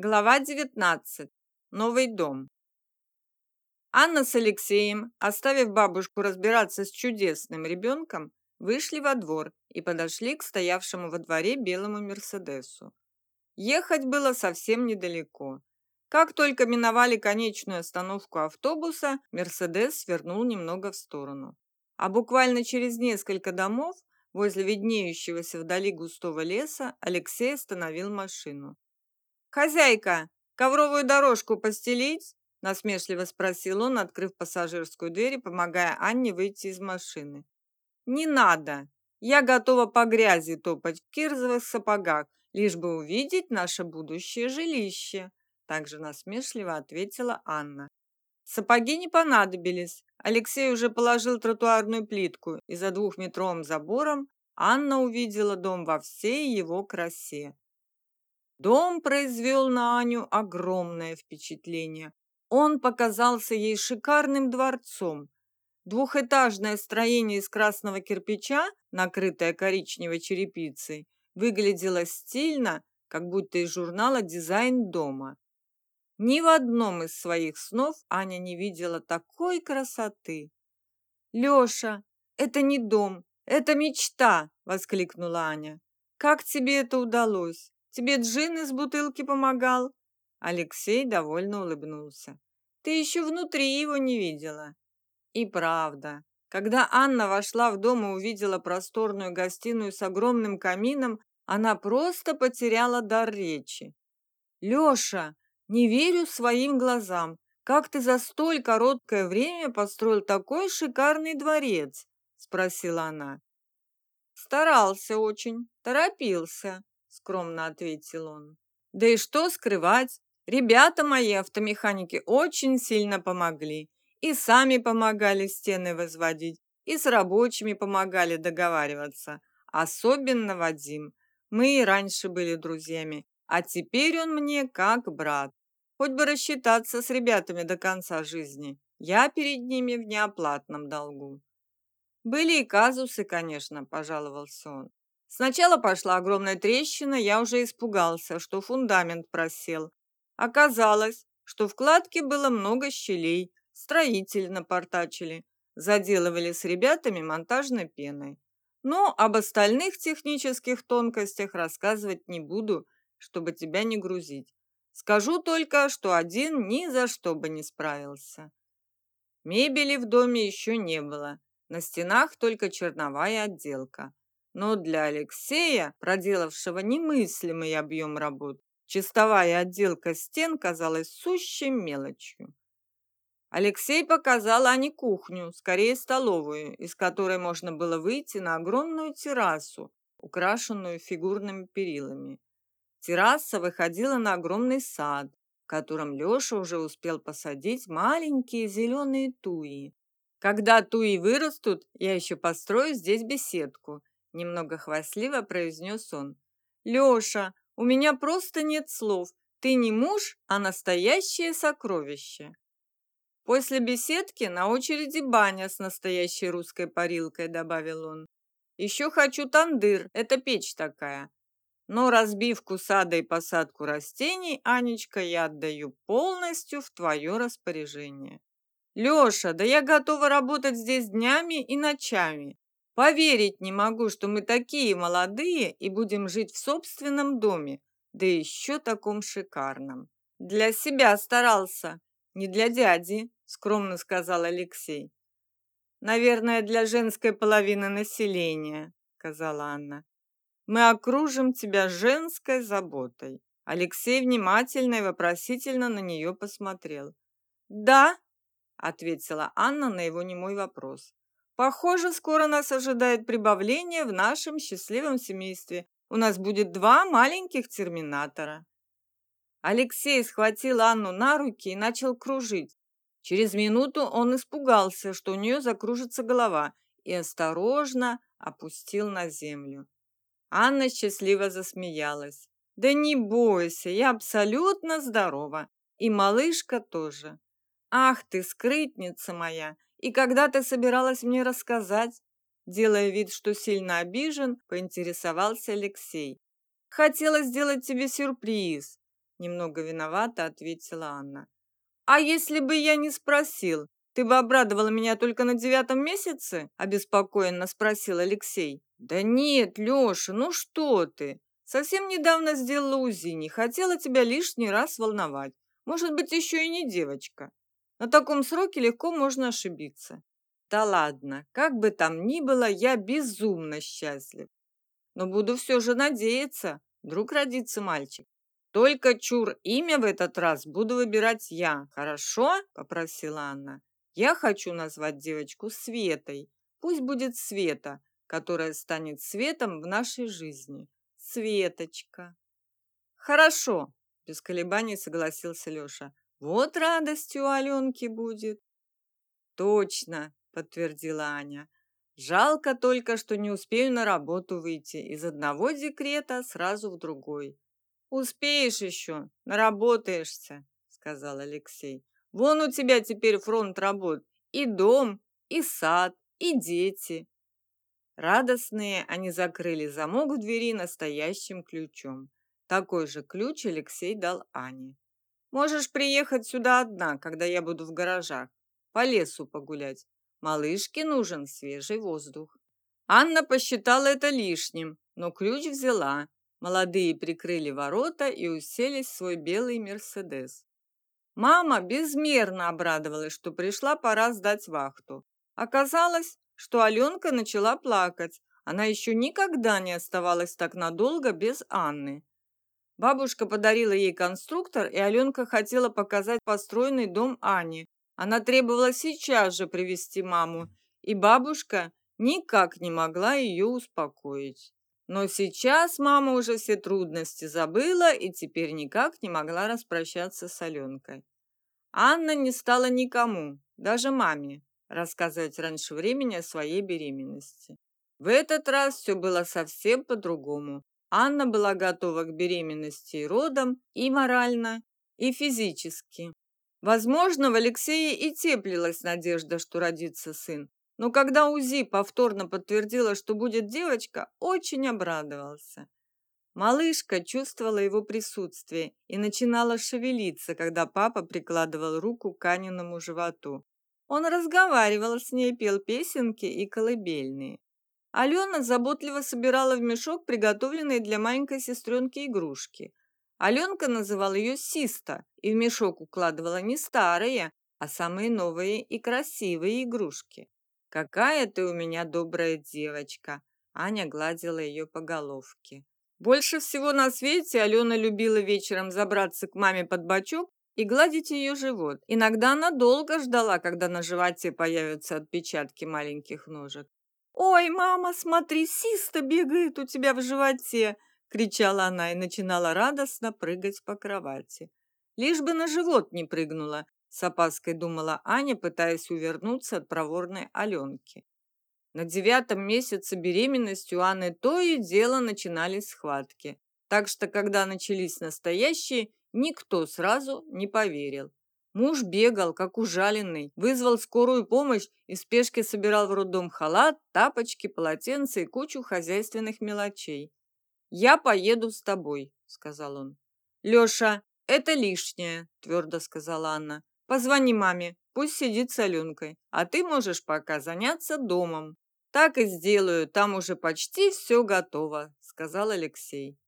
Глава 19. Новый дом. Анна с Алексеем, оставив бабушку разбираться с чудесным ребенком, вышли во двор и подошли к стоявшему во дворе белому Мерседесу. Ехать было совсем недалеко. Как только миновали конечную остановку автобуса, Мерседес свернул немного в сторону. А буквально через несколько домов, возле виднеющегося вдали густого леса, Алексей остановил машину. «Хозяйка, ковровую дорожку постелить?» насмешливо спросил он, открыв пассажирскую дверь и помогая Анне выйти из машины. «Не надо. Я готова по грязи топать в кирзовых сапогах, лишь бы увидеть наше будущее жилище», также насмешливо ответила Анна. Сапоги не понадобились. Алексей уже положил тротуарную плитку, и за двухметровым забором Анна увидела дом во всей его красе. Дом произвел на Аню огромное впечатление. Он показался ей шикарным дворцом. Двухэтажное строение из красного кирпича, накрытое коричневой черепицей, выглядело стильно, как будто из журнала «Дизайн дома». Ни в одном из своих снов Аня не видела такой красоты. «Леша, это не дом, это мечта!» — воскликнула Аня. «Как тебе это удалось?» Тебе джин из бутылки помогал?» Алексей довольно улыбнулся. «Ты еще внутри его не видела». И правда, когда Анна вошла в дом и увидела просторную гостиную с огромным камином, она просто потеряла дар речи. «Леша, не верю своим глазам. Как ты за столь короткое время построил такой шикарный дворец?» – спросила она. «Старался очень, торопился скромно ответил он. Да и что скрывать? Ребята мои автомеханики очень сильно помогли. И сами помогали стены возводить, и с рабочими помогали договариваться. Особенно Вадим. Мы и раньше были друзьями, а теперь он мне как брат. Хоть бы рассчитаться с ребятами до конца жизни. Я перед ними в неоплатном долгу. Были и казусы, конечно, пожаловался он. Сначала пошла огромная трещина, я уже испугался, что фундамент просел. Оказалось, что в кладке было много щелей, строители напортачили, заделывали с ребятами монтажной пеной. Но об остальных технических тонкостях рассказывать не буду, чтобы тебя не грузить. Скажу только, что один ни за что бы не справился. Мебели в доме еще не было. На стенах только черновая отделка. Но для Алексея, проделавшего немыслимый объем работ, чистовая отделка стен казалась сущей мелочью. Алексей показал Ане кухню, скорее столовую, из которой можно было выйти на огромную террасу, украшенную фигурными перилами. Терраса выходила на огромный сад, в котором Леша уже успел посадить маленькие зеленые туи. Когда туи вырастут, я еще построю здесь беседку Немного хвастливо произнес он. «Леша, у меня просто нет слов. Ты не муж, а настоящее сокровище». «После беседки на очереди баня с настоящей русской парилкой», добавил он. «Еще хочу тандыр, это печь такая. Но разбивку сада и посадку растений, Анечка, я отдаю полностью в твое распоряжение». «Леша, да я готова работать здесь днями и ночами. Поверить не могу, что мы такие молодые и будем жить в собственном доме, да еще таком шикарном. Для себя старался, не для дяди, скромно сказал Алексей. Наверное, для женской половины населения, сказала Анна. Мы окружим тебя женской заботой. Алексей внимательно и вопросительно на нее посмотрел. «Да», — ответила Анна на его немой вопрос. Похоже, скоро нас ожидает прибавление в нашем счастливом семействе. У нас будет два маленьких терминатора. Алексей схватил Анну на руки и начал кружить. Через минуту он испугался, что у нее закружится голова, и осторожно опустил на землю. Анна счастливо засмеялась. «Да не бойся, я абсолютно здорова. И малышка тоже. Ах ты, скрытница моя! И когда ты собиралась мне рассказать?» Делая вид, что сильно обижен, поинтересовался Алексей. «Хотела сделать тебе сюрприз. немного виновата ответила Анна. А если бы я не спросил, ты бы обрадовала меня только на девятом месяце? обеспокоенно спросил Алексей. Да нет, Лёша, ну что ты? Совсем недавно сделала УЗИ, не хотела тебя лишний раз волновать. Может быть, еще и не девочка. На таком сроке легко можно ошибиться. Да ладно, как бы там ни было, я безумно счастлив. Но буду все же надеяться, вдруг родится мальчик. Только чур имя в этот раз буду выбирать я, хорошо? попросила Анна. Я хочу назвать девочку Светой. Пусть будет Света, которая станет светом в нашей жизни. Светочка. Хорошо, без колебаний согласился Лёша. Вот радостью Аленки будет. Точно, подтвердила Аня. Жалко только, что не успею на работу выйти из одного декрета сразу в другой. Успеешь еще, наработаешься, сказал Алексей. Вон у тебя теперь фронт работ. И дом, и сад, и дети. Радостные они закрыли замок в двери настоящим ключом. Такой же ключ Алексей дал Ане. Можешь приехать сюда одна, когда я буду в гаражах, по лесу погулять. Малышке нужен свежий воздух. Анна посчитала это лишним, но ключ взяла. Молодые прикрыли ворота и уселись в свой белый Мерседес. Мама безмерно обрадовалась, что пришла пора сдать вахту. Оказалось, что Аленка начала плакать. Она еще никогда не оставалась так надолго без Анны. Бабушка подарила ей конструктор, и Аленка хотела показать построенный дом Ане, она требовала сейчас же привести маму, и бабушка никак не могла ее успокоить. Но сейчас мама уже все трудности забыла и теперь никак не могла распрощаться с Аленкой. Анна не стала никому, даже маме, рассказывать раньше времени о своей беременности. В этот раз все было совсем по-другому. Анна была готова к беременности и родам и морально, и физически. Возможно, в Алексее и теплилась надежда, что родится сын. Но когда УЗИ повторно подтвердила, что будет девочка, очень обрадовался. Малышка чувствовала его присутствие и начинала шевелиться, когда папа прикладывал руку к Аниному животу. Он разговаривал с ней, пел песенки и колыбельные. Алена заботливо собирала в мешок приготовленные для маленькой сестренки игрушки. Аленка называла ее Систа и в мешок укладывала не старые, а самые новые и красивые игрушки. «Какая ты у меня добрая девочка!» Аня гладила ее по головке. Больше всего на свете Алена любила вечером забраться к маме под бочок и гладить ее живот. Иногда она долго ждала, когда на животе появятся отпечатки маленьких ножек. «Ой, мама, смотри, Систа бегает у тебя в животе!» кричала она и начинала радостно прыгать по кровати. Лишь бы на живот не прыгнула, с опаской думала Аня, пытаясь увернуться от проворной Аленки. На девятом месяце беременности у Анны то и дело начинались схватки, так что когда начались настоящие, никто сразу не поверил. Муж бегал, как ужаленный, вызвал скорую помощь и в спешке собирал в роддом халат, тапочки, полотенце и кучу хозяйственных мелочей. «Я поеду с тобой», — сказал он. «Леша, это лишнее», — твердо сказала Анна. «Позвони маме, пусть сидит с Аленкой, а ты можешь пока заняться домом». «Так и сделаю, там уже почти все готово», — сказал Алексей.